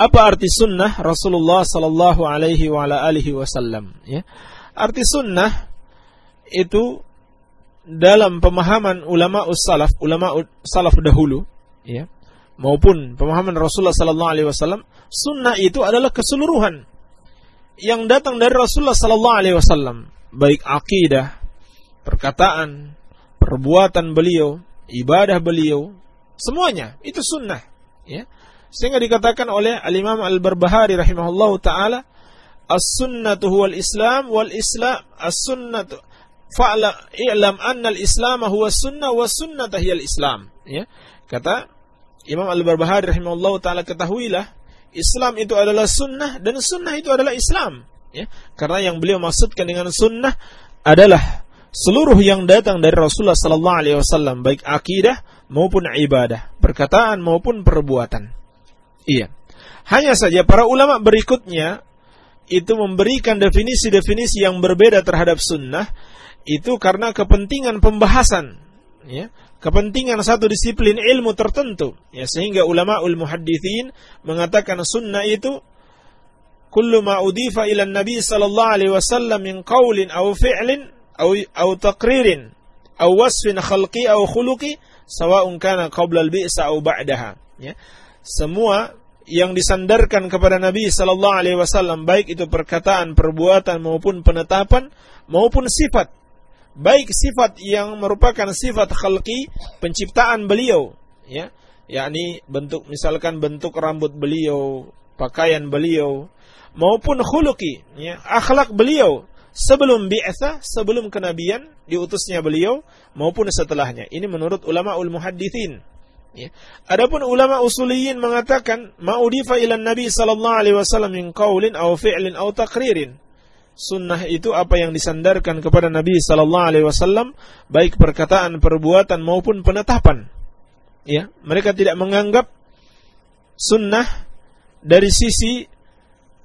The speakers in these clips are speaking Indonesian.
Apa arti sunnah Rasulullah sallallahu alaihi wa ala alihi wasallam ya? Arti sunnah itu dalam pemahaman ulama salaf, ulama salaf dahulu ya, maupun pemahaman Rasulullah sallallahu alaihi wasallam, sunnah itu adalah keseluruhan yang datang dari Rasulullah sallallahu alaihi wasallam, baik akidah, perkataan, perbuatan beliau, ibadah beliau, semuanya itu sunnah ya. Sehingga dikatakan oleh Al-Imam Al-Barbahari rahimahullahu taala as-sunnatu huwal islam wal islam as-sunnatu. Fa'la i'lam anna al-islam huwa sunnah wa sunnah hiya al-islam. Ya. Kata Imam Al-Barbahari rahimahullahu taala ketahuilah Islam itu adalah sunnah dan sunnah itu adalah Islam. Ya. Karena yang beliau maksudkan dengan sunnah adalah seluruh yang datang dari Rasulullah sallallahu alaihi wasallam baik akidah maupun ibadah perkataan maupun perbuatan. Iya. Hanya saja para ulama berikutnya itu memberikan definisi-definisi yang berbeda terhadap sunnah itu karena kepentingan pembahasan ya. Kepentingan satu disiplin ilmu tertentu ya sehingga ulama ul muhaddithin mengatakan sunnah itu kullu ma udifa ila nabi sallallahu alaihi wasallam min qaulin aw fi'lin aw aw taqririn aw wasfin khalqi aw khuluqi sawa'un kana qabla al-bi'sa aw ba'daha. Ya. Semua yang disandarkan kepada Nabi Sallallahu Alaihi Wasallam baik itu perkataan, perbuatan maupun penetapan maupun sifat, baik sifat yang merupakan sifat khalqi penciptaan beliau, ya, yakni bentuk misalkan bentuk rambut beliau, pakaian beliau, maupun khuluqi, ya, akhlak beliau sebelum bi'atha, sebelum kenabian diutusnya beliau maupun setelahnya. Ini menurut ulama ul muhaddithin Ya. Adapun ulama usuliyin mengatakan ma'udifa ila Nabi sallallahu alaihi wasallam min qaulin aw fi'lin aw taqririn. Sunnah itu apa yang disandarkan kepada Nabi sallallahu alaihi wasallam baik perkataan, perbuatan maupun penetapan. Ya, mereka tidak menganggap sunnah dari sisi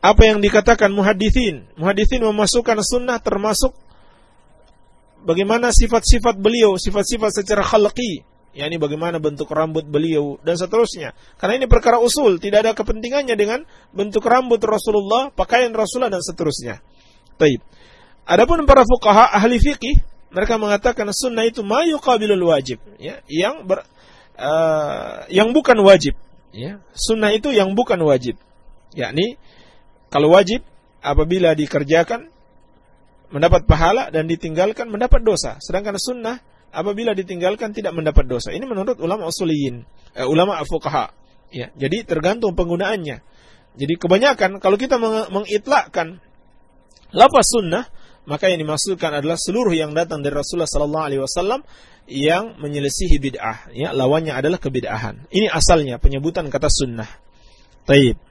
apa yang dikatakan muhadithin. Muhadithin memasukkan sunnah termasuk bagaimana sifat-sifat beliau, sifat-sifat secara khalqi, yakni bagaimana bentuk rambut beliau dan seterusnya. Karena ini perkara usul, tidak ada kepentingannya dengan bentuk rambut Rasulullah, pakaian Rasulullah dan seterusnya. Taib. Adapun para fuqaha ahli fikih, mereka mengatakan sunnah itu ma yuqabilul wajib, ya, yang ber, uh, yang bukan wajib, ya. Sunnah itu yang bukan wajib. Yakni kalau wajib apabila dikerjakan mendapat pahala dan ditinggalkan mendapat dosa. Sedangkan sunnah apabila ditinggalkan tidak mendapat dosa. Ini menurut ulama usuliyin, eh, ulama fuqaha. Ya, jadi tergantung penggunaannya. Jadi kebanyakan kalau kita meng mengitlakkan lafaz sunnah, maka yang dimaksudkan adalah seluruh yang datang dari Rasulullah sallallahu alaihi wasallam yang menyelisihi bid'ah, ya, lawannya adalah kebid'ahan. Ini asalnya penyebutan kata sunnah. Taib.